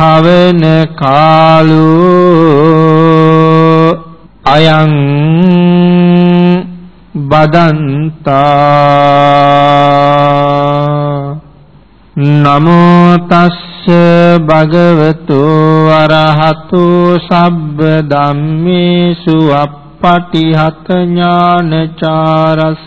ධම්මස්සවන කාලෝ අයං බදන්තා. නමෝ තස්ස භගවතු අරහතු සබ්බ ධම්මේසු අප්පටිහත ඥානචාරස්ස.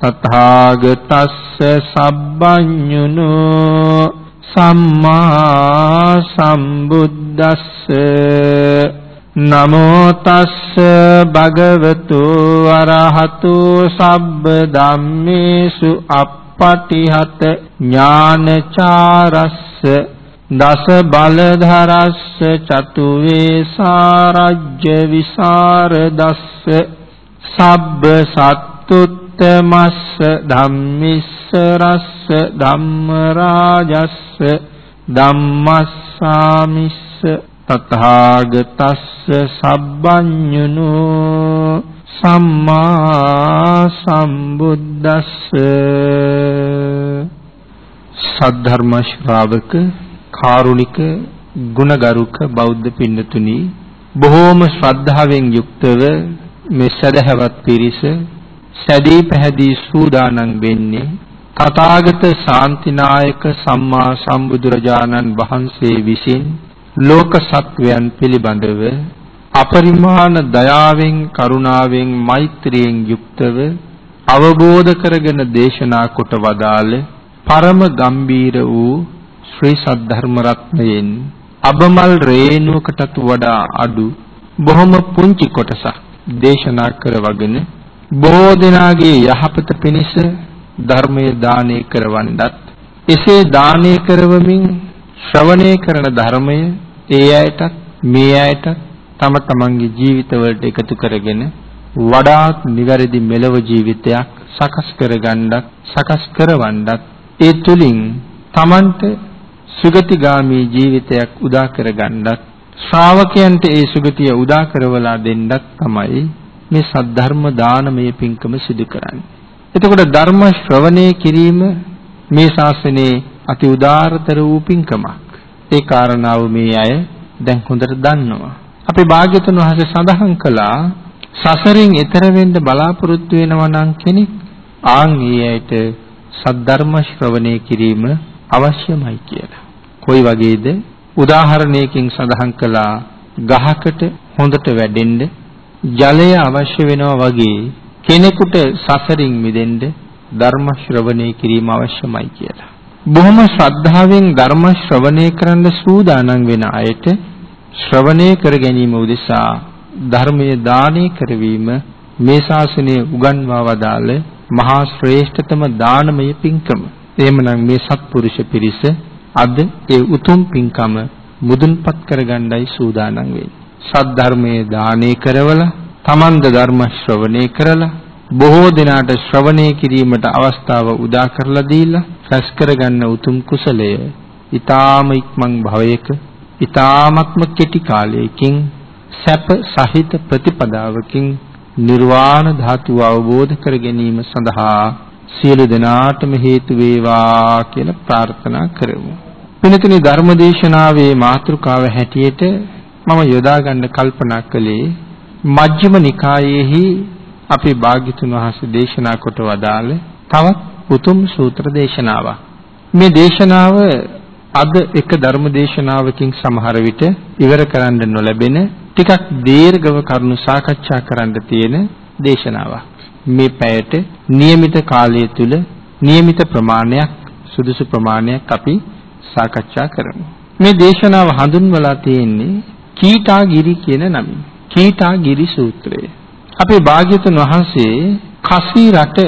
තථාගතස්ස සබ්බඤුනෝ සම්මා සම්බුද්දස්ස නමෝ තස්ස භගවතු අරහතු සබ්බ ධම්මේසු අප්පටිහත ඥානචාරස්ස දස බලධරස්ස චතු වේසාරජ්‍ය විසරදස්ස සබ්බ සත්තුත් උත්තමස්ස ධම්මිස්ස රස්ස ධම්ම රාජස්ස ධම්මස්සාමිස්ස තථාගතස්ස සබ්බඤුනෝ සම්මා සම්බුද්දස්ස. සද්ධර්ම ශ්‍රාවක කාරුණික ගුණගරුක බෞද්ධ පින්නතුනි බොහෝම ශ්‍රද්ධාවෙන් යුක්තව මේ සදහවත් පිරිස සැදී පැහැදී සූදානම් වෙන්නේ තථාගත ශාන්තිනායක සම්මා සම්බුදුරජාණන් වහන්සේ විසින් ලෝක සත්වයන් පිළිබඳව අපරිමාණ දයාවෙන් කරුණාවෙන් මෛත්‍රියෙන් යුක්තව අවබෝධ කරගෙන දේශනා කොට වදාළ පරම ගම්බීර වූ ශ්‍රී සද්ධර්ම රත්නයෙන් අබමල් රේණුවකටත් වඩා අඩු බොහොම පුංචි කොටසක් දේශනා කරවගෙන බොහෝ දෙනාගේ යහපත පිණිස ධර්මයේ දානය කරවන්නත් එසේ දානය කරවමින් ශ්‍රවණය කරන ධර්මය ඒ අයටත් මේ අයටත් තම තමන්ගේ ජීවිතවලට එකතු කරගෙන වඩාත් නිවැරදි මෙලව ජීවිතයක් සකස් කරගන්නත් සකස් කරවන්නත් ඒ තුලින් තමන්ට සුගතිගාමී ජීවිතයක් උදා කරගන්නත් ශ්‍රාවකයන්ට ඒ සුගතිය උදා කරවලා දෙන්නත් තමයි මේ සද්ධර්ම දානමය පින්කම සිදු කරන්නේ. එතකොට ධර්ම ශ්‍රවණය කිරීම මේ ශාසනයේ අති උදාරතර වූ පින්කමක්. ඒ කාරණාව මේ අය දැන් හොඳට දන්නවා. අපේ භාග්‍යතුන් වහන්සේ සඳහන් කළා සසරින් එතර වෙන්න බලාපොරොත්තු වෙනවා නම් කෙනෙක් ආන් ඊයට සද්ධර්ම ශ්‍රවණය කිරීම අවශ්‍යමයි කියලා. කොයි වගේද? උදාහරණයකින් සඳහන් කළා ගහකට හොඳට වැඩෙන්න ජලය අවශ්‍ය වෙනවා වගේ කෙනෙකුට සසරින් මිදෙන්න ධර්ම ශ්‍රවණය කිරීම අවශ්‍යමයි කියලා. බොහොම ශ්‍රද්ධාවෙන් ධර්ම ශ්‍රවණය කරන්න සූදානම් වෙන අයට ශ්‍රවණය කර ගැනීම උදෙසා ධර්මයේ දානය කරවීම මේ ශාසනය උගන්වා වදාළ මහා ශ්‍රේෂ්ඨතම දානමය පින්කම. එහෙමනම් මේ සත්පුරුෂ පිරිස අද ඒ උතුම් පින්කම මුදුන්පත් කරගන්නයි සූදානම් වෙන්නේ. සද්ධර්මයේ දානේ කරවලා තමන්ද ධර්ම ශ්‍රවණය කරලා බොහෝ දිනාට ශ්‍රවණය කිරීමට අවස්ථාව උදා කරලා දීලා රැස් කරගන්න උතුම් කුසලය ඊ타ම ඉක්මන් භවයක ඊ타මත්ම කෙටි කාලයකින් සැප සහිත ප්‍රතිපදාවකින් නිර්වාණ ධාතුව අවබෝධ කර ගැනීම සඳහා සියලු දෙනාටම හේතු වේවා කියලා ප්‍රාර්ථනා කරමු. පින්තුනි ධර්මදේශනාවේ මාතෘකාව හැටියට මම යොදා ගන්න කල්පනා කළේ මජ්ක්‍ධිම නිකායේහි අපේ භාග්‍යතුන් වහන්සේ දේශනා කොට වදාළ තවත් උතුම් සූත්‍ර දේශනාවක්. මේ දේශනාව අද එක ධර්ම දේශනාවකින් සමහර විට ඉවර කරන්න නොලැබෙන ටිකක් දීර්ඝව කරුණු සාකච්ඡා කරන්න තියෙන දේශනාවක්. මේ පැයට નિયમિત කාලය තුල નિયમિત ප්‍රමාණයක් සුදුසු ප්‍රමාණයක් අපි සාකච්ඡා කරමු. මේ දේශනාව හඳුන්වලා තියෙන්නේ කීටාගිරි කියන නමින්. කීටාගිරි සූත්‍රය. අපේ භාග්‍යතුන් වහන්සේ කසී රට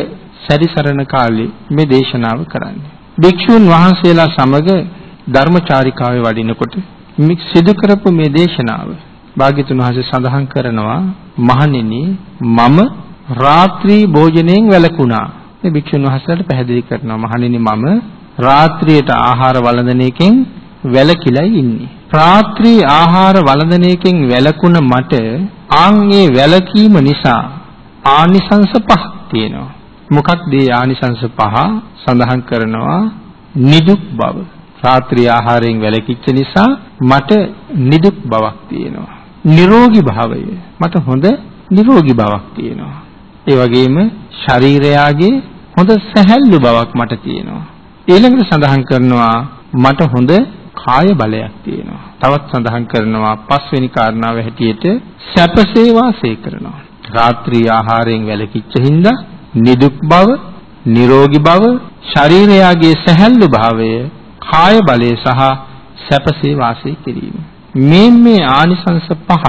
සැරිසරන කාලේ මේ දේශනාව කරන්නේ. භික්ෂුන් වහන්සේලා සමග ධර්මචාරිකාවේ වඩිනකොට මේ සිදු කරපු මේ දේශනාව භාග්‍යතුන් වහන්සේ සඳහන් කරනවා මහණෙනි මම රාත්‍රී භෝජනයෙන් වැළකුණා. මේ භික්ෂුන් වහන්සේලාට පැහැදිලි කරනවා මහණෙනි මම රාත්‍රියට ආහාර වළඳන එකෙන් වැළකීලා ඉන්නේ. රාත්‍රී ආහාර වළඳන එකෙන් වැළකුණ මට ආන්ගේ වැළකීම නිසා ආනිසංස පහක් තියෙනවා. මොකක්ද ඒ ආනිසංස පහ සඳහන් කරනවා නිදුක් බව. රාත්‍රී ආහාරයෙන් වැළකීච්ච නිසා මට නිදුක් බවක් තියෙනවා. නිරෝගී භාවය මට හොඳ නිරෝගී බවක් තියෙනවා. ඒ වගේම ශරීරයාගේ හොඳ සැහැල්ලු බවක් මට තියෙනවා. ඊළඟට සඳහන් කරනවා මට හොඳ කාය බලයක් තියෙනවා. තවත් සඳහන් කරනවා පස්වෙනි කාරණාව හැටියට සැපසේ වාසය කරනවා. රාත්‍රී ආහාරයෙන් වැළකීච්ච හින්දා නිදුක් බව, නිරෝගී බව, ශරීරයාගේ සැහැල්ලු භාවය, කාය බලය සහ සැපසේ වාසය කිරීම. මේ මේ ආනිසංස පහ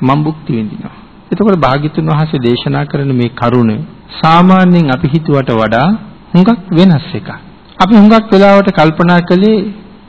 මම භුක්ති විඳිනවා. එතකොට භාග්‍යතුන් වහන්සේ දේශනා කරන මේ කරුණ සාමාන්‍යයෙන් අපි හිතුවට වඩා හුඟක් වෙනස් එකක්. අපි හුඟක් වෙලාවට කල්පනා කළේ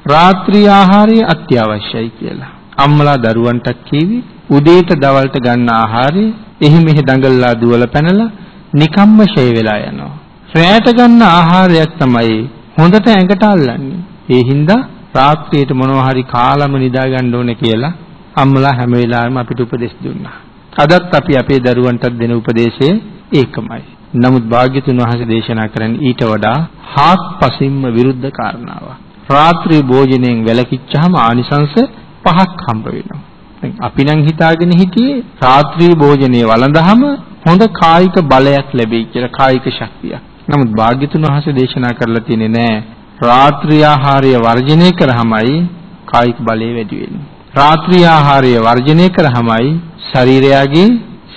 රාත්‍රී ආහාරය අත්‍යවශ්‍යයි කියලා. අම්මලා දරුවන්ට කීවි උදේට දවල්ට ගන්න ආහාරය එහි මෙහි දඟලලා දුවලා පැනලා නිකම්ම ෂේ වෙලා යනවා. රැයට ගන්න ආහාරයක් තමයි හොඳට ඇඟට අල්ලන්නේ. ඒ හින්දා රාත්‍රියට මොනවා හරි කාලම නිදා ගන්න ඕනේ කියලා අම්මලා හැම වෙලාවෙම අපිට උපදෙස් දුන්නා. අදත් අපි අපේ දරුවන්ටත් දෙන උපදේශය ඒකමයි. නමුත් භාග්‍යතුන් වහන්සේ දේශනා කරන්නේ ඊට වඩා හාත්පසින්ම විරුද්ධ කාරණාවක්. රාත්‍රී භෝජනයෙන් වැළකීච්චාම ආනිසංස පහක් හම්බ වෙනවා. දැන් අපි නම් හිතාගෙන හිටියේ රාත්‍රී භෝජනයේ වළඳහම හොඳ කායික බලයක් ලැබෙයි කියලා කායික ශක්තියක්. නමුත් භාග්‍යතුන් වහන්සේ දේශනා කරලා තියෙන්නේ නෑ රාත්‍රී ආහාරය වර්ජනය කරාමයි කායික බලය වැඩි වෙන්නේ. රාත්‍රී ආහාරය වර්ජනය කරාමයි ශරීරයගේ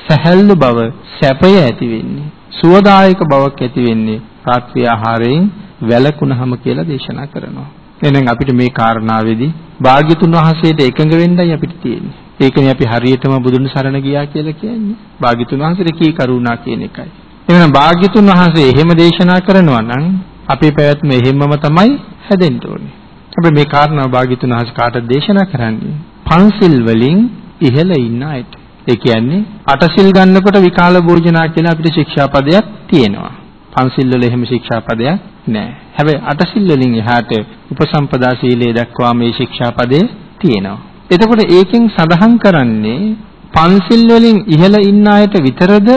සැහැල්ලු බව සැපය ඇති වෙන්නේ. සුවදායක බවක් ඇති වෙන්නේ රාත්‍රී ආහාරයෙන් වැළකුණහම කියලා දේශනා කරනවා. එහෙනම් අපිට මේ කාරණාවේදී භාග්‍යතුන් වහන්සේට එකඟ වෙන්නයි අපිට තියෙන්නේ. ඒකනේ අපි හරියටම බුදුන් සරණ ගියා කියලා කියන්නේ. භාග්‍යතුන් වහන්සේට කී කරුණා කියන එකයි. එහෙනම් භාග්‍යතුන් වහන්සේ එහෙම දේශනා කරනවා නම් අපේ පැවැත්ම එහෙමම තමයි හැදෙන්න ඕනේ. අපි මේ කාරණාව භාග්‍යතුන් වහන්සේ කාටද දේශනා කරන්නේ? පන්සිල් වලින් ඉහළ ඉන්න අයට. ඒ කියන්නේ අටසිල් ගන්නකොට විකාල භෝජනා කියලා අපිට ශික්ෂාපදයක් තියෙනවා. පන්සිල් වල එහෙම ශික්ෂාපදයක් නැහැ. හැබැයි අටසිල් වලින් එහාට උපසම්පදා සීලය දක්වා මේ ශික්ෂාපදේ තියෙනවා. එතකොට ඒකෙන් සඳහන් කරන්නේ පන්සිල් වලින් ඉහළ ඉන්න අයට විතරද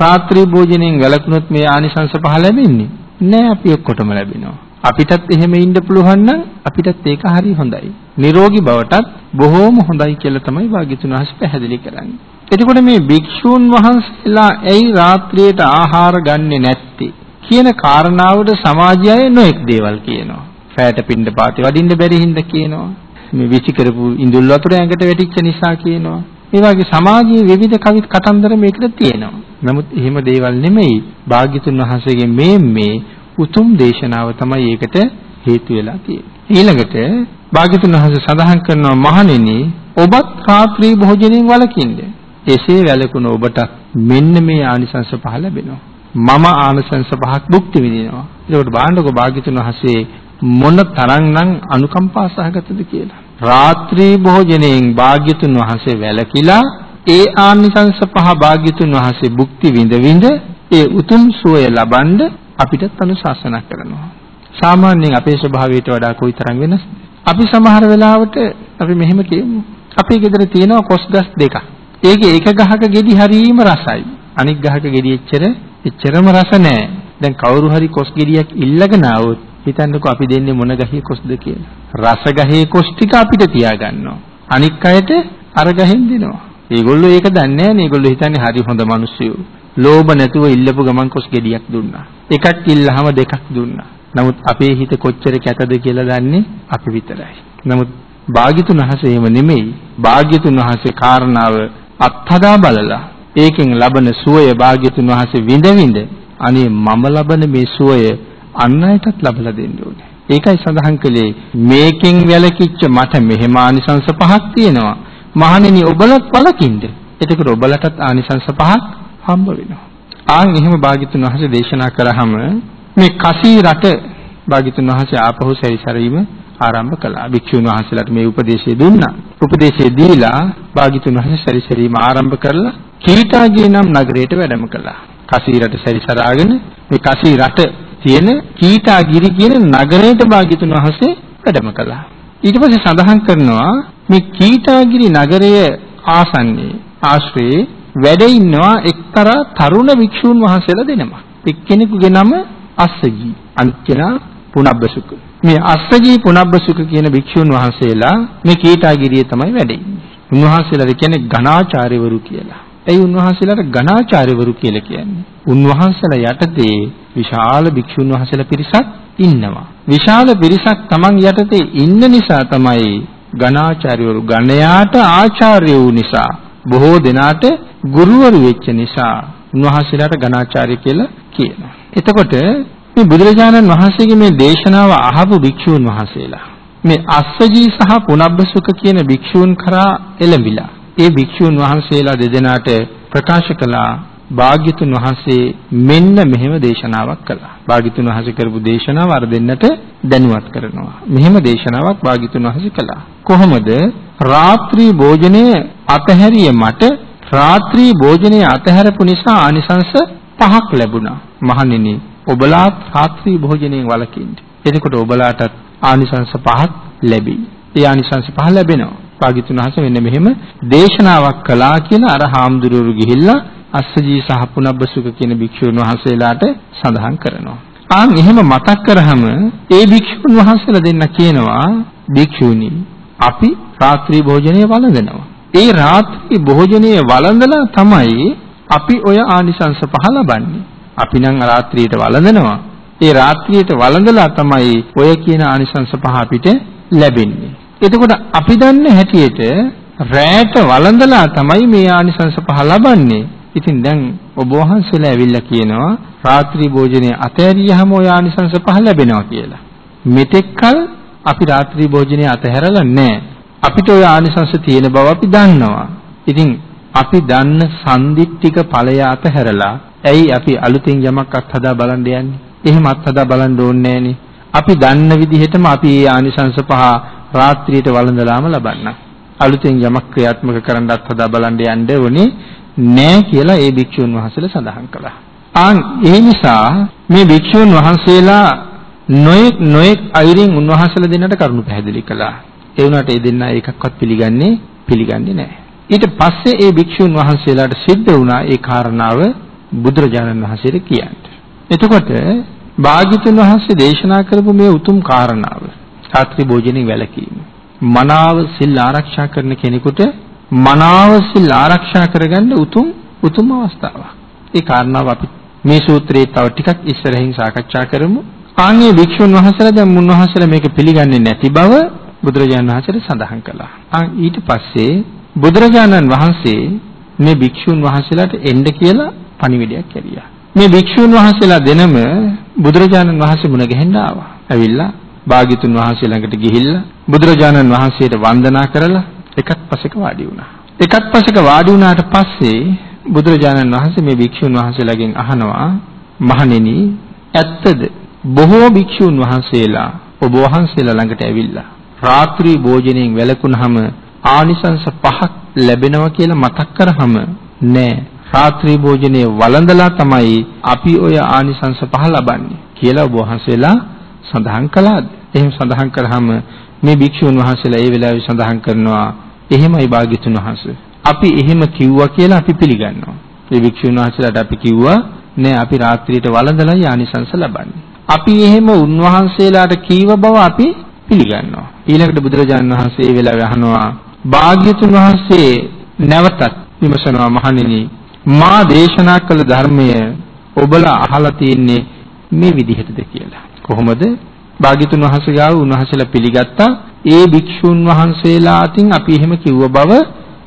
රාත්‍රී භෝජනයෙන් වැළකුණොත් මේ ආනිසංස පහ ලැබෙන්නේ? නෑ අපි ඔක්කොටම ලැබෙනවා. අපිටත් එහෙම ඉන්න පුළුවන් නම් අපිටත් ඒක හරි හොඳයි. නිරෝගී බවටත් බොහෝම හොඳයි කියලා තමයි වාග්යතුන් වහන්සේ පැහැදිලි කරන්නේ. එතකොට මේ භික්ෂූන් වහන්සේලා ඇයි රාත්‍රියට ආහාර ගන්නෙ නැත්තේ කියන කාරණාවට සමාජය නොඑක් දේවල් කියනවා. රැයට පින්න පාති වඩින්න බැරි හින්දා කියනවා. මේ විචි කරපු ඉඳුල් වතුර ඇඟට වැටිච්ච නිසා කියනවා. මේ වගේ සමාජයේ විවිධ කවි කතන්දර මේකට තියෙනවා. නමුත් එහෙම දේවල් නෙමෙයි. භාග්‍යතුන් වහන්සේගේ මේ මේ උතුම් දේශනාව තමයි ඒකට හේතු වෙලා තියෙන්නේ. ඊළඟට භාග්‍යතුන් වහන්සේ සඳහන් කරනවා මහණෙනි ඔබත් රාත්‍රී භෝජනයෙන් වළකින්න. එසේ වැළකුණ ඔබට මෙන්න මේ ආනිසංස පහ ලැබෙනවා. මම ආනිසංස පහක් භුක්ති විඳිනවා. ඒකට බාණ්ඩක භාග්‍යතුන් වහන්සේ මොන තරම්නම් අනුකම්පා සහගතද කියලා. රාත්‍රී භෝජනයෙන් භාග්‍යතුන් වහන්සේ වැළකීලා ඒ ආනිසංස පහ භාග්‍යතුන් වහන්සේ භුක්ති විඳ විඳ ඒ උතුම් සුවය ලබනද අපිටත් අනුශාසනා කරනවා. සාමාන්‍යයෙන් අපේ ස්වභාවයට වඩා කොයිතරම් වෙනස්ද? අපි සමහර වෙලාවට අපි මෙහෙම කියමු. අපේ ගෙදර තියෙනවා කොස් ගස් දෙකක්. ඒකේ එක ගහක ගෙඩි හරීම රසයි. අනිත් ගහක ගෙඩි එච්චර එච්චරම රස නැහැ. දැන් කවුරු හරි කොස් ගෙඩියක් ඉල්ලගෙන ආවොත් හිතන්නකෝ අපි දෙන්නේ මොන ගහේ කොස්ද කියලා. රස ගහේ කොස් ටික අපිට තියාගන්නවා. අනික් අයට අර ගහෙන් දෙනවා. ඒගොල්ලෝ ඒක දන්නේ නැහැ නේ. ඒගොල්ලෝ හිතන්නේ හරි හොඳ මිනිස්සු. ලෝභ නැතුව ඉල්ලපු ගමන් කොස් ගෙඩියක් දුන්නා. එකක් ඉල්ලහම දෙකක් දුන්නා. නමුත් අපේ හිත කොච්චර කැතද කියලා දන්නේ අපි විතරයි. නමුත් භාග්‍යතුන් වහන්සේ එහෙම නෙමෙයි. භාග්‍යතුන් වහන්සේ කාරණාව අත්හදා බලලා ඒකෙන් ලබන සුවය භාග්‍යතුන් වහන්සේ විඳ විඳ අනේ මම ලබන මේ සුවය අන් අයටත් ලබලා දෙන්න ඕනේ. ඒකයි සඳහන් කළේ මේකෙන් වැළකීච්ච මට මෙහෙම ආනිසංස පහක් තියෙනවා. මහණෙනි ඔබලත් වළකින්න. එතකොට ඔබලටත් ආනිසංස පහක් හම්බ වෙනවා. ආන් එහෙම භාග්‍යතුන් වහන්සේ දේශනා කරාම මේ කසී රට භාග්‍යතුන් වහන්සේ ආපහු සැරිසරීම ආරම්භ කළා. භික්ෂුන් වහන්සේලාට මේ උපදේශය දුන්නා. උපදේශය දීලා භාග්‍යතුන් වහන්සේ සැරිසරීම ආරම්භ කරලා කීටාගේ නම් නගරයට වැඩම කළා. කසී රට සැරිසරාගෙන මේ කසී රට තියෙන කීටාගිරි කියන නගරයට භාග්‍යතුන් වහන්සේ වැඩම කළා. ඊට පස්සේ සඳහන් කරනවා මේ කීටාගිරි නගරය ආසන්නයේ ආශ්‍රයේ වැඩ ඉන්නවා එක්තරා තරුණ වික්ෂූන් වහන්සේලා දෙනමක්. එක්කෙනෙකුගේ නම අස්සජී අනිත් කෙනා පුනබ්බසුක. මේ අස්සජී පුනබ්බසුක කියන භික්ෂුන් වහන්සේලා මේ කීටාගිරියේ තමයි වැඩ ඉන්නේ. උන්වහන්සේලා කියන්නේ ඝනාචාර්යවරු කියලා. ඒ උන්වහන්සේලාට ඝනාචාර්යවරු කියලා කියන්නේ. උන්වහන්සේලා යටතේ විශාල භික්ෂුන් වහන්සේලා පිරිසක් ඉන්නවා. විශාල පිරිසක් Taman යටතේ ඉන්න නිසා තමයි ඝනාචාර්යවරු ගණයාට ආචාර්ය වූ නිසා බොහෝ දෙනාට ගුරුවරු වෙච්ච නිසා උන්වහන්සේලාට ඝනාචාර්ය කියලා කියනවා. එතකොට මේ බුදුරජාණන් වහන්සේගේ මේ දේශනාව අහපු භික්ෂූන් වහන්සේලා මේ අස්සජී සහ පුනබ්බසුක කියන භික්ෂූන් කරා එළඹිලා ඒ භික්ෂූන් වහන්සේලා දෙදෙනාට ප්‍රකාශ කළා භාග්‍යතුන් වහන්සේ මෙන්න මෙහෙම දේශනාවක් කළා. භාග්‍යතුන් වහන්සේ කරපු දේශනාව අර දෙන්නට දැනුවත් කරනවා. මෙහෙම දේශනාවක් භාග්‍යතුන් වහන්සේ කළා. කොහොමද රාත්‍රී භෝජනය අතහැරිය මට රාත්‍රී භෝජනය අතහැරපු නිසා ආනිසංස පහක් ලැබුණා. මහණෙනි ඔබලාත් රාත්‍රී භෝජනයෙන් වළකින්න. එතකොට ඔබලාටත් ආනිසංස පහක් ලැබෙයි. ඒ ආනිසංස පහ ලැබෙනවා. භාග්‍යතුන් වහන්සේ මෙන්න මෙහෙම දේශනාවක් කළා කියලා අර හාමුදුරුවෝ ගිහිල්ලා අස්සජී සහ පුනබ්බසුක කියන භික්ෂුන් වහන්සේලාට සඳහන් කරනවා. ආන් එහෙම මතක් කරාම ඒ භික්ෂුන් වහන්සේලා දෙන්න කියනවා භික්ෂුනි අපි රාත්‍රී භෝජනය වළඳනවා. ඒ රාත්‍රී භෝජනය වළඳලා තමයි අපි ඔය ආනිසංස පහ ලබන්නේ. අපි නම් රාත්‍රියට වළඳනවා. ඒ රාත්‍රියට වළඳලා තමයි ඔය කියන ආනිසංස පහ අපිට ලැබෙන්නේ. එතකොට අපි දන්න හැටියට රැයට වළඳලා තමයි මේ ආනිසංස පහ ලබන්නේ. ඉතින් දැන් ඔබ වහන්සේලා ඇවිල්ලා කියනවා රාත්‍රී භෝජනයේ අතහැරියහම ඔය ආනිසංස පහ ලැබෙනවා කියලා. මෙතෙක්කල් අපි රාත්‍රී භෝජනයේ අතහැරලා නැහැ. අපිට ඔය ආනිසංස තියෙන බව අපි දන්නවා. ඉතින් අපි දන්න සම්දික්තික ඵලය අතහැරලා ඇයි අපි අලුතින් යමක් අත්හදා බලන්න යන්නේ? එහෙම අත්හදා බලන්න ඕනේ අපි දන්න විදිහටම අපි මේ ආනිසංස පහ රාත්‍රියට වළඳලාම ලබන්න. අලුතෙන් යමක් ක්‍රියාත්මක කරන්න අත්හදා බලන්න යන්න ඕනේ නෑ කියලා ඒ භික්ෂුන් වහන්සේලා සඳහන් කළා. ආන් ඒ නිසා මේ භික්ෂුන් වහන්සේලා නොයෙක් නොයෙක් අයුරින් උන්වහන්සේලා දෙන්නට කරුණු පැහැදිලි කළා. ඒ වුණාට ඒ දෙන්නා ඒකක්වත් පිළිගන්නේ පිළිගන්නේ නැහැ. ඊට පස්සේ ඒ භික්ෂුන් වහන්සේලාට සිද්ධ වුණා ඒ කාරණාව බුදුරජාණන් වහන්සේට කියන්න. එතකොට භාග්‍යතුන් වහන්සේ දේශනා කරපු මේ උතුම් කාරණාව රාත්‍රී භෝජනෙන් වැළකීම. මනාව සිල් ආරක්ෂා කරන කෙනෙකුට මනාව සිල් ආරක්ෂා කරගන්න උතුම් උතුම් අවස්ථාවක්. ඒ කාරණාව අපි මේ සූත්‍රයේ තව ටිකක් ඉස්සරහින් සාකච්ඡා කරමු. ආන්ගේ භික්ෂුන් වහන්සේලා දැන් මුන්වහන්සේලා මේක පිළිගන්නේ නැති බව බුදුරජාණන් වහන්සේට සඳහන් කළා. ආ ඊට පස්සේ බුදුරජාණන් වහන්සේ මේ භික්ෂුන් වහන්සේලාට එන්න කියලා පණිවිඩයක් කැරියා. මේ භික්ෂුන් වහන්සේලා දෙනම බුදුරජාණන් වහන්සේ මුණ ගැහෙන්න ආවා. ඇවිල්ලා භාග්‍යතුන් වහන්සේ ළඟට ගිහිල්ලා බුදුරජාණන් වහන්සේට වන්දනා කරලා එකත් පසෙක වාඩි වුණා. එකත් පසෙක වාඩි වුණාට පස්සේ බුදුරජාණන් වහන්සේ මේ භික්ෂුන් වහන්සේලාගෙන් අහනවා මහණෙනි ඇත්තද බොහෝ භික්ෂුන් වහන්සේලා ඔබ වහන්සේලා ළඟට ඇවිල්ලා රාත්‍රී භෝජනයෙන් වැළකුණාම ආනිසංස පහක් ලැබෙනවා කියලා මතක් කරාම නෑ රාත්‍රී භෝජනයේ වළඳලා තමයි අපි ඔය ආනිසංස පහ ලබන්නේ කියලා ඔබ වහන්සේලා සඳහන් කළාද? එහෙම සඳහන් කරාම මේ භික්ෂුන් වහන්සේලා ඒ වෙලාවේ සඳහන් කරනවා එහෙමයි භාග්‍යතුන් වහන්සේ. අපි එහෙම කිව්වා කියලා අපි පිළිගන්නවා. මේ භික්ෂුන් වහන්සේලාට අපි කිව්වා නෑ අපි රාත්‍රියට වළඳලා ආනිසංස ලබන්නේ. අපි එහෙම උන්වහන්සේලාට කීව බව අපි පිළිගන්නවා. ඊළඟට බුදුරජාණන් වහන්සේ ඒ වෙලාවේ අහනවා භාග්‍යතුන් වහන්සේ නැවතත් විමසනවා මහණෙනි මා දේශනා කළ ධර්මය ඔබලා අහලා තියෙන්නේ මේ විදිහටද කියලා. කොහොමද? භාග්‍යතුන් වහන්සේ ගාව උන්වහන්සේලා පිළිගත්තා. ඒ භික්ෂුන් වහන්සේලා අතින් අපි එහෙම කිව්ව බව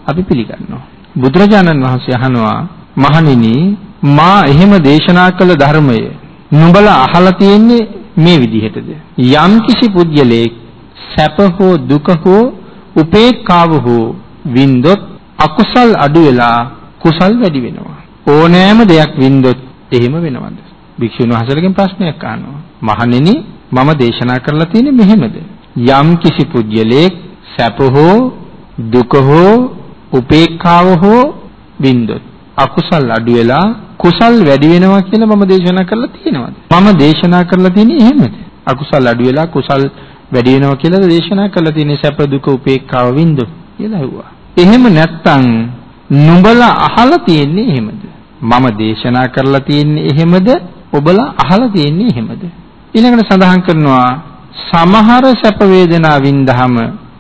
අපි පිළිගන්නවා. බුදුරජාණන් වහන්සේ අහනවා මහණෙනි මා එහෙම දේශනා කළ ධර්මය නුඹලා අහලා තියෙන්නේ මේ විදිහටද? යම් කිසි පුද්ගලයෙක් සැප හෝ දුක හෝ උපේක්ඛාව හෝ වින්දොත් අකුසල් අඩු වෙලා කුසල් වැඩි වෙනවා. ඕනෑම දෙයක් වින්දොත් එහෙම වෙනවද? භික්ෂුන් වහන්සේලගෙන් ප්‍රශ්නයක් අහනවා. මහණෙනි මම දේශනා කරලා තියෙන්නේ මෙහෙමද? යම් කිසි පුජ්‍යලයක් සැප හෝ දුක හෝ උපේක්ඛාව හෝ වින්දොත් අකුසල් අඩු වෙලා කුසල් වැඩි වෙනවා කියලා මම දේශනා කරලා තියෙනවද? මම දේශනා කරලා තියෙන්නේ එහෙමද? අකුසල් අඩු වෙලා කුසල් වැඩි වෙනවා කියලා දේශනා කරලා තියෙන්නේ සැප දුක උපේක්ඛාව වින්දොත් කියලා ඇහුවා. එහෙම නැත්තම් නුඹලා අහලා තියෙන්නේ එහෙමද? මම දේශනා කරලා තියෙන්නේ එහෙමද? ඔබලා අහලා තියෙන්නේ එහෙමද? ඊළඟට සඳහන් කරනවා සමහර සැප වේදනා වින්දහම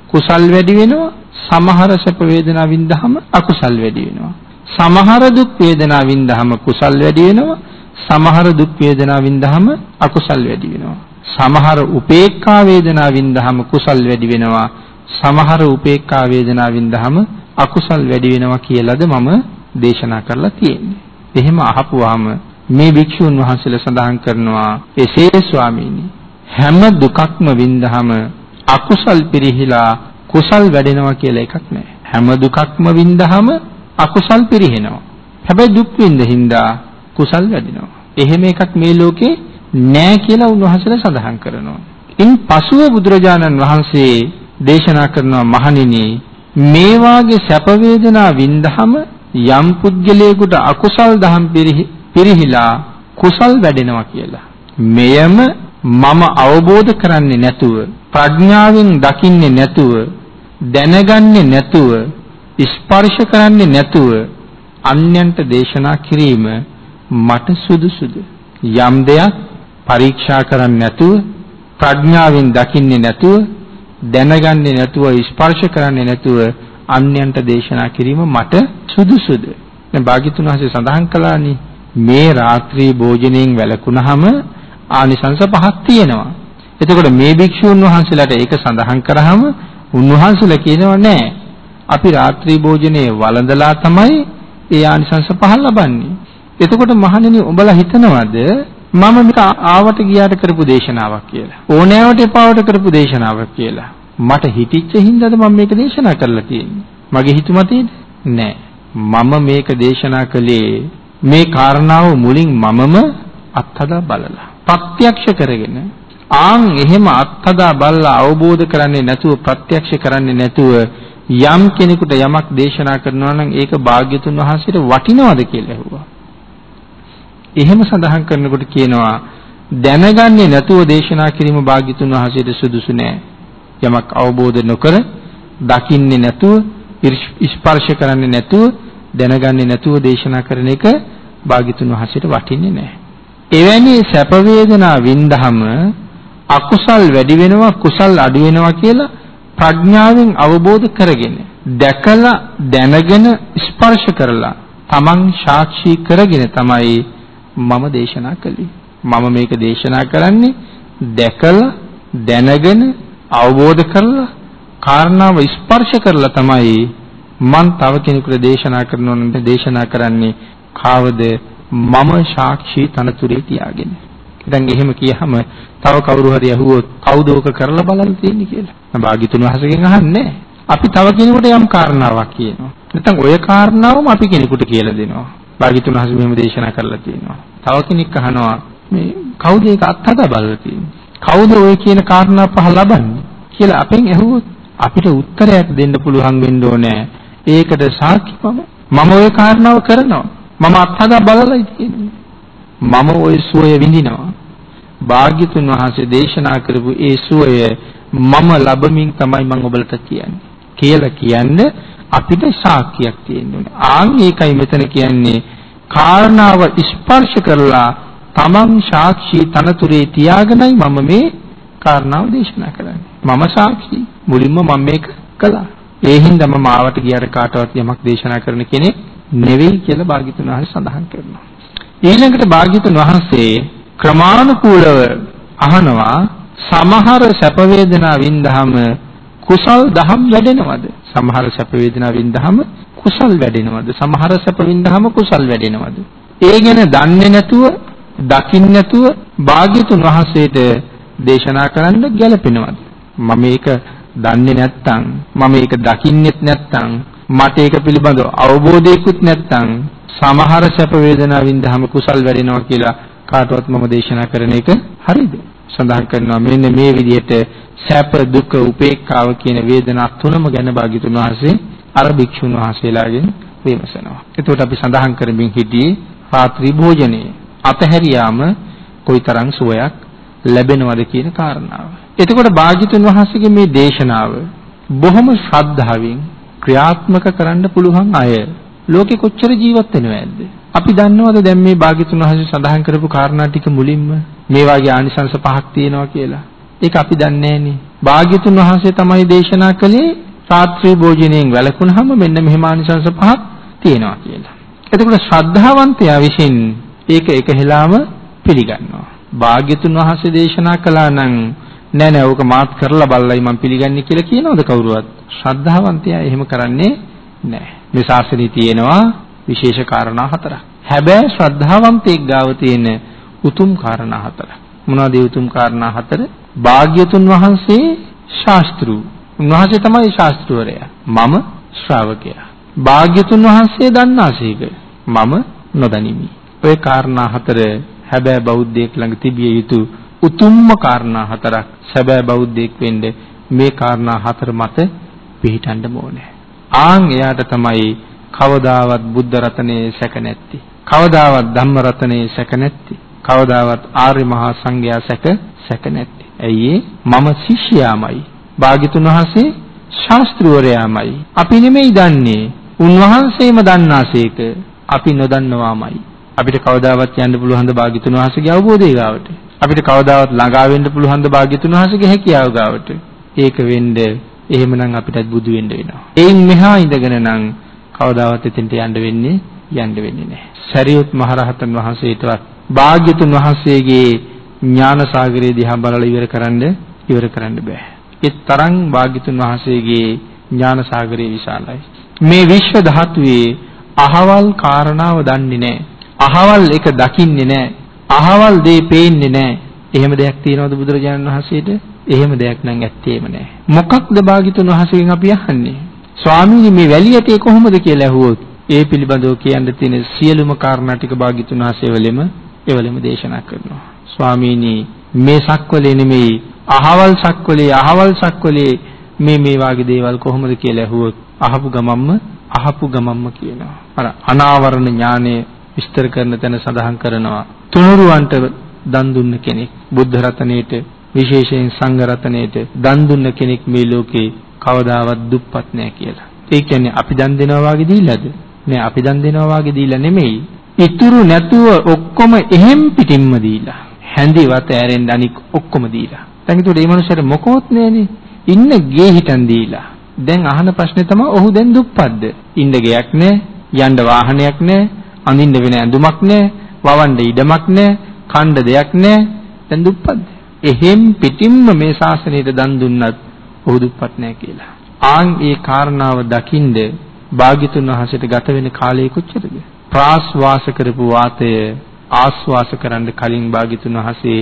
කුසල් වැඩි වෙනවා සමහර සැප වේදනා වින්දහම අකුසල් වැඩි වෙනවා සමහර දුක් වේදනා වින්දහම කුසල් වැඩි වෙනවා සමහර දුක් වේදනා වින්දහම අකුසල් වැඩි වෙනවා සමහර උපේක්ඛා වේදනා වින්දහම කුසල් වැඩි වෙනවා සමහර උපේක්ඛා වේදනා වින්දහම අකුසල් වැඩි වෙනවා කියලාද මම දේශනා කරලා තියෙන්නේ. එහෙම අහපුවාම මේ භික්ෂුන් වහන්සේලා සඳහන් කරනවා එසේ ස්වාමීනි හැම දුකක්ම වින්දහම අකුසල් පිරිහිලා කුසල් වැඩෙනවා කියලා එකක් නැහැ. හැම දුකක්ම වින්දහම අකුසල් පිරිහෙනවා. හැබැයි දුක් විඳ හින්දා කුසල් වැඩෙනවා. එහෙම එකක් මේ ලෝකේ නැහැ කියලා උන්වහන්සේලා සඳහන් කරනවා. ඉන් පසුව බුදුරජාණන් වහන්සේ දේශනා කරනවා මහණෙනි මේ වාගේ සැප වේදනා වින්දහම යම් පුද්ගලයෙකුට අකුසල් දහම් පිරිහිලා කුසල් වැඩෙනවා කියලා. මෙයම මම අවබෝධ කරන්නේ නැතුව ප්‍රඥාවෙන් දකින්නේ නැතුව දැනගන්නේ නැතුව ස්පර්ශ කරන්නේ නැතුව අන්‍යන්ට දේශනා කිරීම මට සුදුසුද යම් දෙයක් පරීක්ෂා කරන්නේ නැතුව ප්‍රඥාවෙන් දකින්නේ නැතුව දැනගන්නේ නැතුව ස්පර්ශ කරන්නේ නැතුව අන්‍යයන්ට දේශනා කිරීම මට සුදුසුද? දැන් භාග්‍යතුන් වහන්සේ සඳහන් කළානේ මේ රාත්‍රී භෝජනයෙන් වැළකුණාම ආනිසංස පහක් තියෙනවා. එතකොට මේ භික්ෂුන් වහන්සේලාට ඒක සඳහන් කරාම උන්වහන්සේලා කියනවා නෑ. අපි රාත්‍රී භෝජනයේ වළඳලා තමයි ඒ ආනිසංස පහ ලබන්නේ. එතකොට මහණෙනි උඹලා හිතනවද මම මේක ආවට ගියාට කරපු දේශනාවක් කියලා. ඕනෑවට එපාවට කරපු දේශනාවක් කියලා. මට හිතිච්ච හින්දාද මම මේක දේශනා කරලා තියෙන්නේ. මගේ හිතුමතේද? නෑ. මම මේක දේශනා කළේ මේ කාරණාව මුලින් මමම අත්හදා බලලා. ප්‍රත්‍යක්ෂ කරගෙන ආන් එහෙම අත්හදා බලලා අවබෝධ කරන්නේ නැතුව ප්‍රත්‍යක්ෂ කරන්නේ නැතුව යම් කෙනෙකුට යමක් දේශනා කරනවා නම් ඒක භාග්‍යතුන් වහන්සේට වටිනවද කියලා ඇහුවා. එහෙම සඳහන් කරනකොට කියනවා දැනගන්නේ නැතුව දේශනා කිරීම භාග්‍යතුන් වහන්සේට සුදුසු නෑ. යමක් අවබෝධ නොකර දකින්නේ නැතුව ස්පර්ශ කරන්නේ නැතුව දැනගන්නේ නැතුව දේශනා කරන එක භාග්‍යතුන් වහන්සේට වටින්නේ නැහැ. එවැනි සැප වේදනා වින්දහම අකුසල් වැඩි වෙනවා කුසල් අඩු වෙනවා කියලා ප්‍රඥාවෙන් අවබෝධ කරගෙන දැකලා දැනගෙන ස්පර්ශ කරලා තමන් සාක්ෂි කරගෙන තමයි මම දේශනා කළේ. මම මේක දේශනා කරන්නේ දැකලා දැනගෙන අවබෝධ කරලා කාරණාව ස්පර්ශ කරලා තමයි මං තව කෙනෙකුට දේශනා කරනවා නම් දේශනා කරන්නේ කාවද මම සාක්ෂි තනතුරේ තියාගෙන. දැන් එහෙම කියහම තව කවුරු හරි අහුවොත් කවුද ඕක කරලා බලන්න තියෙන්නේ කියලා. මම භාග්‍යතුන් වහන්සේගෙන් අහන්නේ අපි තව කෙනෙකුට යම් කාරණාවක් කියනවා. නැත්නම් ওই කාරණාවම අපි කෙනෙකුට කියලා දෙනවා. භාග්‍යතුන් වහන්සේ මෙහෙම දේශනා කරලා තියෙනවා. තව කෙනෙක් අහනවා මේ කවුද ඒක අත්හදා බලලා තියෙන්නේ? කවුද ඔය කියන කාරණා පහ ලබන්නේ කියලා අපෙන් ඇහුවොත් අපිට උත්තරයක් දෙන්න පුළුවන් වෙන්න ඕනේ. ඒකට සාක්ෂිමම මම ওই කාරණාව කරනවා. මම අත්හදා බලලා තියෙන්නේ. මම ওই සුවය විඳිනවා. භාග්‍යතුන් වහන්සේ දේශනා කරපු ඒ සුවය මම ලබමින් තමයි මම ඔබලට කියන්නේ. කියලා කියන්නේ අපිට සාක්කියක් තියෙන්න ඕනේ. ආන් ඒකයි මෙතන කියන්නේ කාරණාව ස්පර්ශ කරලා තමන් සාක්ෂි තනතුරේ තියාගෙනයි මම මේ කාරණාව දේශනා කරන්නේ. මම සාක්ෂි මුලින්ම මම මේක කළා. ඒ හින්දා මම ආවට ගියාට කාටවත් යමක් දේශනා කරන කෙනෙක් නෙවෙයි කියලා භාග්‍යතුන් වහන්සේ සඳහන් කරනවා. ඊළඟට භාග්‍යතුන් වහන්සේ ක්‍රමානුකූලව අහනවා සමහර සැප වේදනා වින්දහම කුසල් දහම් වැඩෙනවද? සමහර සැප වේදනා වින්දහම කුසල් වැඩෙනවද? සමහර සැප වින්දහම කුසල් වැඩෙනවද? ඒ ගැන දන්නේ නැතුව, දකින්න නැතුව භාග්‍යතුන් වහන්සේට දේශනා කරන්න ගැළපෙනවද? මම මේක දන්නේ නැත්නම්, මම මේක දකින්නෙත් නැත්නම්, මට ඒක පිළිබඳව අවබෝධයකුත් නැත්නම් සමහර සැප වේදනා වින්දහම කුසල් වැඩෙනවා කියලා කාටවත් මම දේශනා කරන එක හරිද? සඳහන් කරනවා මෙන්න මේ විදිහට සැප දුක උපේක්ඛාව කියන වේදනා තුනම ගැන භාග්‍යතුන් වහන්සේ අර භික්ෂුන් වහන්සේලාගෙන් විමසනවා. එතකොට අපි සඳහන් කරමින් හිටියේ රාත්‍රී භෝජනයේ අතහැරියාම කොයිතරම් සුවයක් ලැබෙනවද කියන කාරණාව. එතකොට භාග්‍යතුන් වහන්සේගේ මේ දේශනාව බොහොම ශ්‍රද්ධාවෙන් ක්‍රියාත්මක කරන්න පුළුවන් අය ලෝකෙ කොච්චර ජීවත් වෙනවද? අපි දන්නවද දැන් මේ භාග්‍යතුන් වහන්සේ සඳහන් කරපු කාරණා ටික මුලින්ම මේ වාගේ ආනිසංස පහක් තියෙනවා කියලා. ඒක අපි දන්නේ නැහනේ. භාග්‍යතුන් වහන්සේ තමයි දේශනා කළේ රාත්‍රී භෝජනයෙන් වැළකුණාම මෙන්න මෙහෙම ආනිසංස පහක් තියෙනවා කියලා. එතකොට ශ්‍රද්ධාවන්තයා විසින් ඒක එකහෙලාම පිළිගන්නවා. භාග්‍යතුන් වහන්සේ දේශනා කළා නම් නෑ නෑ ඕක මාත් කරලා බලලයි මම පිළිගන්නේ කියලා කියනවද කවුරුවත්? ශ්‍රද්ධාවන්තයා එහෙම කරන්නේ නෑ. මේ ශාසනයේ තියෙනවා විශේෂ කාරණා හතරක්. හැබැයි ශ්‍රද්ධාවන්තයෙක් ගාව තියෙන උතුම් කාරණා හතරක්. මොනවද ඒ උතුම් කාරණා හතර? භාග්‍යතුන් වහන්සේ ශාස්ත්‍රු. උන්වහන්සේ තමයි ශාස්ත්‍රවරයා. මම ශ්‍රාවකයා. භාග්‍යතුන් වහන්සේ දන්නාසේක. මම නොදනිමි. ඔය කාරණා හතර හැබැයි බෞද්ධයෙක් ළඟ තිබිය යුතු උතුම්ම කාරණා හතරක්. සැබෑ බෞද්ධයෙක් වෙන්න මේ කාරණා හතර මත පිළිටන්න ඕනේ. ආන් එයාට තමයි කවදාවත් බුද්ධ රතනේ සැක නැත්තේ. කවදාවත් ධම්ම රතනේ සැක නැත්තේ. කවදාවත් ආර්ය මහා සංඝයා සැක සැක නැත්තේ. ඇයි මම ශිෂ්‍යයාමයි. භාග්‍යතුන් වහන්සේ ශාස්ත්‍රවරයාමයි. අපි නෙමෙයි දන්නේ. උන්වහන්සේම දන්නාසේක. අපි නොදන්නවාමයි. අපිට කවදාවත් යන්න පුළුවන් ද භාග්‍යතුන් වහන්සේගේ අවබෝධය ගාවට. අපිට කවදාවත් ළඟා වෙන්න පුළුවන් ද භාග්‍යතුන් වහන්සේගේ හැකියාව ගාවට. ඒක වෙන්නේ එහෙමනම් අපිටත් බුදු වෙන්න වෙනවා. එයින් මෙහා ඉඳගෙන නම් කවදාවත් එතෙන්ට යන්න වෙන්නේ යන්න වෙන්නේ නැහැ. සරියුත් මහරහතන් වහන්සේටවත් භාග්‍යතුන් වහන්සේගේ ඥාන සාගරය දිහා බලලා ඉවර කරන්න ඉවර කරන්න බෑ. ඒ තරම් භාග්‍යතුන් වහන්සේගේ ඥාන සාගරය විශාලයි. මේ විශ්ව ධාතුවේ අහවල් කාරණාව දන්නේ නැහැ. අහවල් එක දකින්නේ නැහැ. අහවල් දේ පේන්නේ නැහැ. එහෙම දෙයක් තියනවද බුදුරජාණන් වහන්සේට? එහෙම දෙයක් නම් ඇත්තේම නැහැ. මොකක්ද භාග්‍යතුන් වහන්සේගෙන් අපි අහන්නේ? ස්වාමීනි මේ වැලියටේ කොහොමද කියලා ඇහුවොත් ඒ පිළිබඳව කියන්න තියෙන සියලුම කාරණා ටික භාග්‍යතුන් වහන්සේ වෙලෙම එවලෙම දේශනා කරනවා. ස්වාමීනි මේ සක්වලේ නෙමෙයි අහවල් සක්වලේ අහවල් සක්වලේ මේ මේ වාගේ දේවල් කොහොමද කියලා ඇහුවොත් අහපු ගමම්ම අහපු ගමම්ම කියනවා. අර අනාවරණ ඥානය විස්තර කරන තැන සඳහන් කරනවා. තුනුරුවන්ට දන් දුන්න කෙනෙක් බුද්ධ රතනයේට විශේෂයෙන් සංඝ රත්නයේට දන් දුන්න කෙනෙක් මේ ලෝකේ කවදාවත් දුප්පත් නෑ කියලා. ඒ කියන්නේ අපි දන් දෙනවා වගේ දීලාද? නෑ අපි දන් දෙනවා වගේ දීලා නෙමෙයි. ඉතුරු නැතුව ඔක්කොම එහෙම් පිටින්ම දීලා. හැඳිවත් ඇරෙන්න අනික් ඔක්කොම දීලා. දැන් ඒකට මේ මනුස්සයාට මොකොත් නෑනේ. ඉන්න ගේ හිටන් දීලා. දැන් අහන ප්‍රශ්නේ තමයි ඔහු දැන් දුප්පත්ද? ඉන්න ගයක් නෑ, යන්න වාහනයක් නෑ, අඳින්න වෙන ඇඳුමක් නෑ, වවන්න ඉඩමක් නෑ, කන්න දෙයක් නෑ. දැන් දුප්පත්ද? එහෙම් පිටින්ම මේ ශාසනයට දන් දුන්නත් ඔහු දුප්පත් නෑ කියලා. ආන් ඒ කාරණාව දකින්ද භාග්‍යතුන් වහන්සේට ගත වෙන කාලය කොච්චරද? ප්‍රාශ්වාස කරපු වාතය ආශ්වාස කරන්න කලින් භාග්‍යතුන් වහන්සේ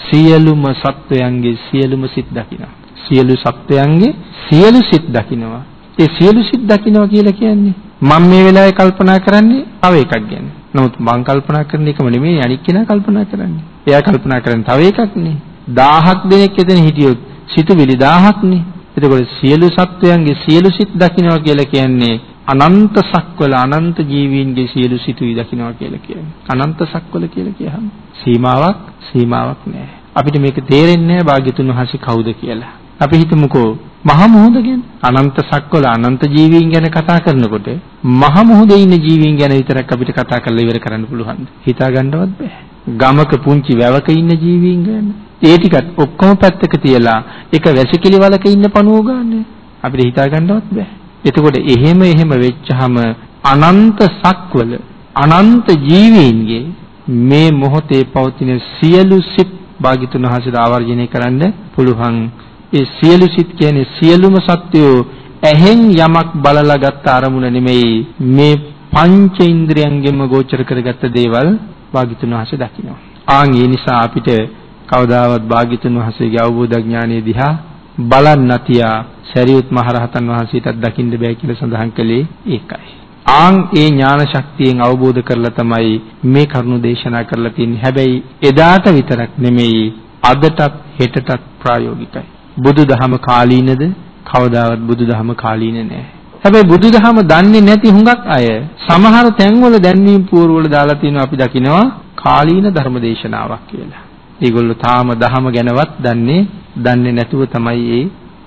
සියලුම සත්වයන්ගේ සියලුම සිත් දකිනවා. සියලු සත්වයන්ගේ සියලු සිත් දකිනවා. ඒ සියලු සිත් දකින්නවා කියලා කියන්නේ මම මේ වෙලාවේ කල්පනා කරන්නේ තව එකක් ගැන. නමුත් මං කල්පනා කරන එකම නෙමෙයි අනික් කෙනා කල්පනා කරන්නේ. එයා කල්පනා කරන්නේ තව එකක් නේ. 1000ක් දෙනෙක් එතන හිටියොත් සිතුවිලි 1000ක් නේ. එතකොට සියලු සත්වයන්ගේ සියලු සිත් දකින්නවා කියලා කියන්නේ අනන්ත සක්වල අනන්ත ජීවීන්ගේ සියලු සිතුවිලි දකින්නවා කියලා කියන්නේ. අනන්ත සක්වල කියලා කියහම සීමාවක් සීමාවක් නැහැ. අපිට මේක තේරෙන්නේ නැහැ භාග්‍යතුන් වහන්සේ කවුද කියලා. අපි හිතමුකෝ මහ මුහුද ගැන අනන්ත සක්වල අනන්ත ජීවීන් ගැන කතා කරනකොට මහ මුහුදේ ඉන්න ජීවීන් ගැන විතරක් අපිට කතා කරලා ඉවර කරන්න පුළුවන්. හිතා ගන්නවත් බෑ. ගමක පුංචි වැවක ඉන්න ජීවීන් ගැන ඒ ටිකත් ඔක්කොම පැත්තක තියලා එක වැසිකිලි වලක ඉන්න පණුව ගන්න අපිට හිතා ගන්නවත් බෑ. එතකොට එහෙම එහෙම වෙච්චහම අනන්ත සක්වල අනන්ත ජීවීන්ගේ මේ මොහොතේ පවතින සියලු සිත් භාග්‍යතුන් වහන්සේට ආවර්ජනය කරන්න පුළුවන්. ඒ සියලු සිත් කියන්නේ සියලුම සත්වයෝ ඇහෙන් යමක් බලලා ගත්ත අරමුණ නෙමෙයි මේ පංච ඉන්ද්‍රියන්ගෙන්ම ගෝචර කරගත්ත දේවල් භාග්‍යතුන් වහන්සේ දකිනවා. ආන් ඒ නිසා අපිට කවදාවත් භාග්‍යතුන් වහන්සේගේ අවබෝධ ඥානය දිහා බලන්න නැතියා සරියුත් මහරහතන් වහන්සේටත් දකින්න බෑ කියලා සඳහන් කළේ ඒකයි. ආන් ඒ ඥාන ශක්තියෙන් අවබෝධ කරලා තමයි මේ කරුණු දේශනා කරලා තියෙන්නේ. හැබැයි එදාට විතරක් නෙමෙයි අදටත් හෙටටත් ප්‍රායෝගිකයි. බුදුදහම කාලීනද? කවදාවත් බුදුදහම කාලීන නෑ. හැබැයි බුදුදහම දන්නේ නැති හුඟක් අය සමහර තැන්වල දැන්වීම් පුවරුවල දාලා තියෙනවා අපි දකිනවා කාලීන ධර්මදේශනාවක් කියලා. ඒගොල්ලෝ තාම දහම ගැනවත් දන්නේ දන්නේ නැතුව තමයි ඒ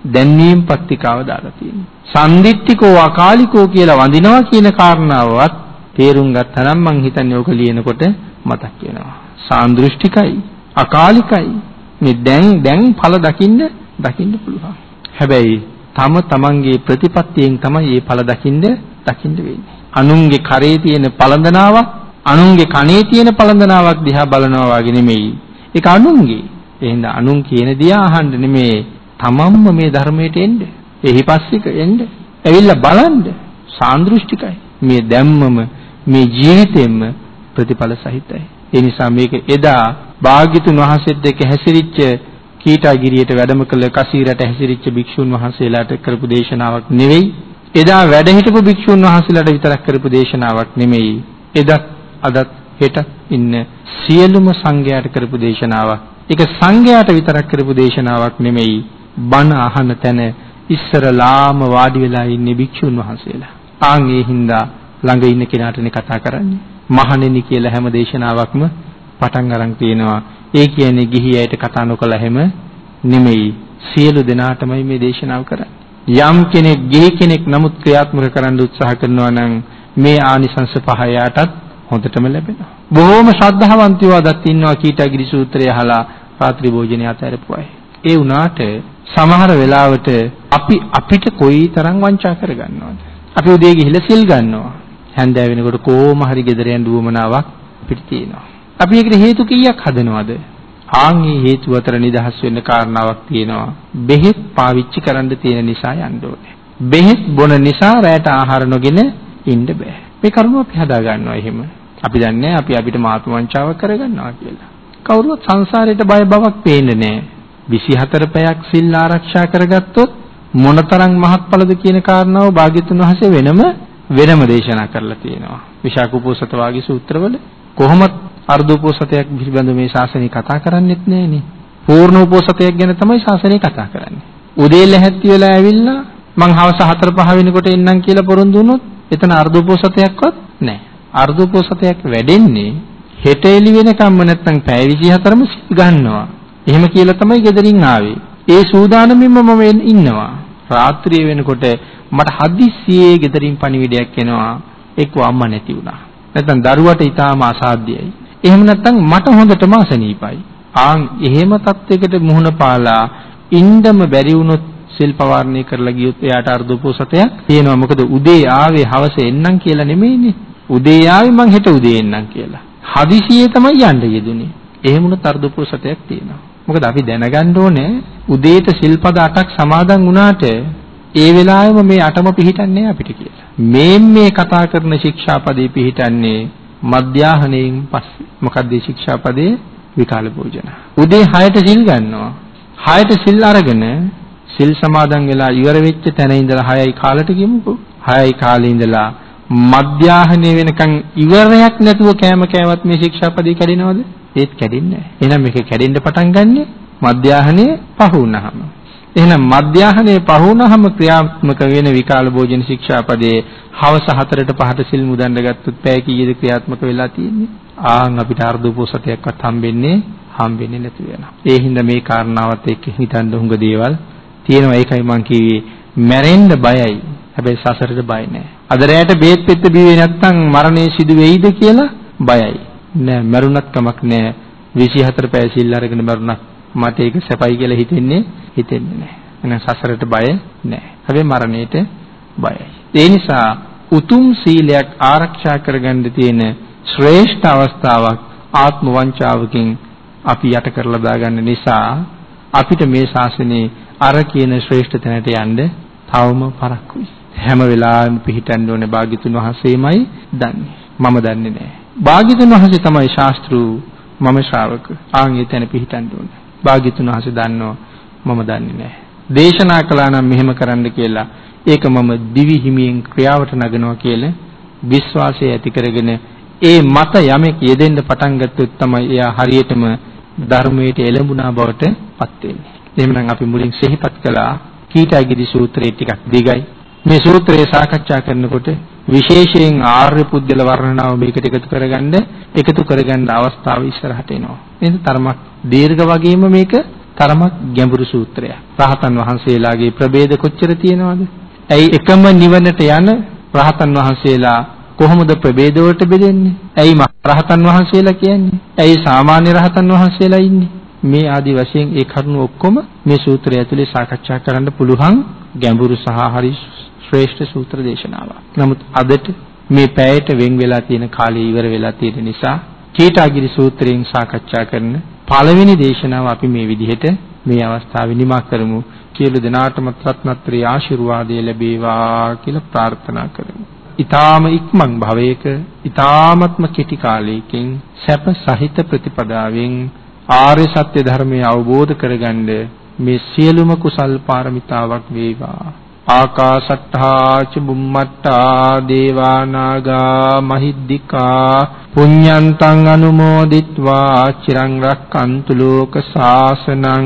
දැන්වීම් පත්‍රිකාව දාලා තියෙන්නේ. සම්දිත්තිකෝ අකාලිකෝ කියලා වඳිනවා කියන කාරණාවවත් තේරුම් ගත්තා නම් මං හිතන්නේ ඕක ලියනකොට මතක් වෙනවා. සාන්දෘෂ්ටිකයි, අකාලිකයි. මේ දැන් දැන් ඵල දකින්න දකින්න පුළුවන්. හැබැයි තම තමන්ගේ ප්‍රතිපත්තියෙන් තමයි මේ ඵල දකින්න දකින්න වෙන්නේ. අනුන්ගේ කරේ තියෙන පළඳනාවක්, අනුන්ගේ කනේ තියෙන පළඳනාවක් දිහා බලනවා වගේ නෙමෙයි. ඒක අනුන්ගේ. එහෙනම් අනුන් කියන දේ අහන්න නෙමෙයි තමන්ම මේ ධර්මයට එන්න. එහිපස්සික එන්න. ඇවිල්ලා බලන්න. සාන්දෘෂ්ටිකයි. මේ දැම්මම මේ ජීවිතෙන්න ප්‍රතිඵල සහිතයි. ඒ නිසා මේක එදා භාග්‍යතුන් වහන්සේත් එක්ක හැසිරිච්ච කීටාගිරියට වැඩම කළ කසීරට හැසිරිච්ච භික්ෂුන් වහන්සේලාට කරපු දේශනාවක් නෙවෙයි. එදා වැඩ හිටපු භික්ෂුන් වහන්සේලාට විතරක් කරපු දේශනාවක් නෙමෙයි. එදත් අදත් හෙට ඉන්න සියලුම සංඝයාට කරපු දේශනාවක්. ඒක සංඝයාට විතරක් කරපු දේශනාවක් නෙමෙයි. බණ අහන තැන ඉස්සරලාම වාඩි වෙලා ඉන්නේ භික්ෂුන් වහන්සේලා. ආන් ඒ හින්දා ළඟ ඉන්න කෙනාටනේ කතා කරන්නේ. මහණෙනි කියලා හැම දේශනාවක්ම පටන් අරන් තියෙනවා. ඒ කියන්නේ ගිහි අයට කතා නොකළ හැම නෙමෙයි. සියලු දෙනාටමයි මේ දේශනාව කරන්නේ. යම් කෙනෙක් ගිහි කෙනෙක් නමුත් ක්‍රියාත්මක කරන්න උත්සාහ කරනවා නම් මේ ආනිසංස පහ යාටත් හොඳටම ලැබෙනවා. බොහොම ශ්‍රද්ධාවන්තයෝ අදත් ඉන්නවා කීටගිරි සූත්‍රය අහලා රාත්‍රී භෝජනය අතහැරපු අය. ඒ වුණාට සමහර වෙලාවට අපි අපිට කොයි තරම් වංචා කරගන්නවද? අපි උදේ ගිහිල්ලා සිල් ගන්නවා. හැන්දෑව වෙනකොට කොහොම හරි ගෙදර යන්න උවමනාවක් අපිට තියෙනවා. අපි ඒකට හේතු කීයක් හදනවද? ආන්ගේ හේතු අතර නිදහස් වෙන්න කාරණාවක් තියෙනවා. බෙහෙත් පාවිච්චි කරන්න තියෙන නිසා යන්න ඕනේ. බෙහෙත් බොන නිසා රැට ආහාර නොගෙන ඉන්න බෑ. මේ කරුණ අපි හදා ගන්නවා එහෙම. අපි දන්නේ අපි අපිට මාතු වංචාවක් කරගන්නවා කියලා. කවුරුවත් සංසාරයට බය බවක් පේන්නේ නැහැ. 24 පැයක් සිල් ආරක්ෂා කරගත්තොත් මොනතරම් මහත්ඵලද කියන කාරණාව භාග්‍යතුන් වහන්සේ වෙනම වෙනම දේශනා කරලා තියෙනවා. විශාක උපෝසත වාගේ සූත්‍රවල කොහොමත් අර්ධ උපෝසතයක් පිළිබඳ මේ ශාසනය කතා කරන්නේත් නැහනේ. පූර්ණ උපෝසතයක් ගැන තමයි ශාසනය කතා කරන්නේ. උදේ ලැහැත්ති වෙලා ඇවිල්ලා මං හවස 4 5 වෙනකොට එන්නම් කියලා පොරොන්දු වුණොත් එතන අර්ධ උපෝසතයක්වත් නැහැ. අර්ධ උපෝසතයක් වැඩෙන්නේ හෙට එළි වෙනකම්ම නැත්තම් පැය 24ම සිල් ගන්නවා. එහෙම කියලා තමයි ගෙදරින් ආවේ. ඒ සූදානමින්ම මම ඉන්නවා. රාත්‍රිය වෙනකොට මට හදිස්සියේ ගෙදරින් පණිවිඩයක් එනවා. එක්ක අම්මා නැති වුණා. නැත්තම් දරුවට ඊටාම අසාධ්‍යයි. එහෙම නැත්තම් මට හොඳටම අසනීපයි. ආන් එහෙම තත්යකට මුහුණ පාලා ඉන්නම බැරි වුණොත් සිල් පවාරණය කරලා ගියොත් එයාට අර්ධෝපෝසතයක් තියෙනවා. මොකද උදේ ආවේ හවස එන්නම් කියලා නෙමෙයිනේ. උදේ ආවේ මං හෙට උදේ එන්නම් කියලා. හදිසියේ තමයි යන්න යෙදුනේ. එහෙම වුණත් අර්ධෝපෝසතයක් තියෙනවා. මොකද අපි දැනගන්න ඕනේ උදේට සිල්පද 8ක් සමාදන් වුණාට ඒ වෙලාවෙම මේ අටම පිළිටන්නේ අපිට කියලා. මේ මේ කතා කරන ශික්ෂාපදේ පිළිටන්නේ මධ්‍යාහණයෙන් පස්සේ. මොකක්ද මේ ශික්ෂාපදේ? විකාල භෝජන. උදේ 6ට සිල් ගන්නවා. 6ට සිල් අරගෙන සිල් සමාදන් වෙලා ඉවර වෙච්ච තැන ඉඳලා 6යි කාලට ගිමුකෝ. 6යි කාලේ ඉඳලා මධ්‍යාහනේ වෙනකන් ඉවරයක් නැතුව කෑම කෑවත් මේ ශික්ෂාපදේ කැඩෙනවද? ඒත් කැඩෙන්නේ නැහැ. එහෙනම් මේක කැඩෙන්න පටන් ගන්නෙ මධ්‍යාහනේ පහ වුණාම. එහෙනම් මධ්‍යාහනේ පහ වුණාම ක්‍රියාත්මක වෙන විකාල භෝජන ශික්ෂාපදේ හවස 4ට 5ට සිල් මුදන්න ගත්තොත් පැය කීයද ක්‍රියාත්මක වෙලා තියෙන්නේ? ආන් අපිට අර්ධ උපෝසතයක්වත් හම්බෙන්නේ හම්බෙන්නේ නැති වෙනවා. ඒ හින්දා මේ කාරණාවත් එක්ක හිතන්න හුඟ දේවල් තියෙනවා. ඒකයි මං කිව්වේ මැරෙන්න බයයි. හැබැයි සසරට බය නෑ. අද රැයට බේත් පෙත්ත බිවේ නැත්තම් මරණය සිදු වෙයිද කියලා බයයි. නෑ මරුණත් කමක් නෑ. 24 පැය සිල් අරගෙන මරුණත් මට ඒක සැපයි කියලා හිතෙන්නේ හිතෙන්නේ නෑ. එහෙනම් සසරට බය නෑ. හැබැයි මරණයට බයයි. ඒ නිසා උතුම් සීලයක් ආරක්ෂා කරගන්න තියෙන ශ්‍රේෂ්ඨ අවස්ථාවක් ආත්ම වංචාවකින් අපි යට කරලා දාගන්න නිසා අපිට මේ ශාසනයේ අර කියන ශ්‍රේෂ්ඨ තැනට යන්න තවම පරක්කුයි. හැම වෙලාවෙම පිළිටන්න ඕනේ භාග්‍යතුන් වහන්සේමයි දන්නේ. මම දන්නේ නැහැ. භාග්‍යතුන් වහන්සේ තමයි ශාස්ත්‍රු මම ශ්‍රාවක. ආන් ඒ තැන පිළිටන්න ඕනේ. භාග්‍යතුන් වහන්සේ දන්නෝ මම දන්නේ නැහැ. දේශනා කළා නම් මෙහෙම කරන්න කියලා ඒක මම දිවි හිමියෙන් ක්‍රියාවට නගනවා කියලා විශ්වාසය ඇති කරගෙන ඒ මත යමෙක් යෙදෙන්න පටන් ගත්තොත් තමයි එයා හරියටම ධර්මයට එළඹුණා බවට පත් වෙන්නේ. එහෙමනම් අපි මුලින් සිහිපත් කළා කීටාගිරි සූත්‍රයේ ටිකක් දිගයි. මේ සූත්‍රය සාකච්ඡා කරනකොට විශේෂයෙන් ආර්ය පුද්ගල වර්ණනාව මේකට එකතු කරගන්න එකතු කරගන්න අවස්ථාව ඉස්සරහට එනවා. නේද? තරමක් දීර්ඝ වගේම මේක තරමක් ගැඹුරු සූත්‍රයක්. රහතන් වහන්සේලාගේ ප්‍රභේද කොච්චර තියෙනවද? ඇයි එකම නිවනට යන රහතන් වහන්සේලා කොහොමද ප්‍රභේද වලට බෙදෙන්නේ? ඇයි රහතන් වහන්සේලා කියන්නේ? ඇයි සාමාන්‍ය රහතන් වහන්සේලා ඉන්නේ? මේ ආදි වශයෙන් ඒ කරුණු ඔක්කොම මේ සූත්‍රය ඇතුලේ සාකච්ඡා කරන්න පුළුවන් ගැඹුරු සහ හරි ශ්‍රේෂ්ඨ සූත්‍ර දේශනාවක්. නමුත් අදට මේ පැයට වෙන් වෙලා තියෙන කාලය ඉවර වෙලා තියෙන නිසා කීටාගිරි සූත්‍රයෙන් සාකච්ඡා කරන පළවෙනි දේශනාව අපි මේ විදිහට මේ අවස්ථාවේ නිමා කරමු. සියලු දෙනාටම රත්නත්‍රි ආශිර්වාදය ලැබේවා කියලා ප්‍රාර්ථනා කරමි. ඊ타ම ඉක්මන් භවයක ඊ타මත්ම කෙටි කාලයකින් සැප සහිත ප්‍රතිපදාවෙන් ආර්ය සත්‍ය ධර්මය අවබෝධ කරගන්න මේ සියලුම කුසල් පාරමිතාවක් වේවා. ආකාශට්ටා චුම්මට්ටා දේවා නාග මහිද්దికා පුඤ්ඤන්තං අනුමෝදිත්වා චිරං රක්칸තු ලෝක සාසනං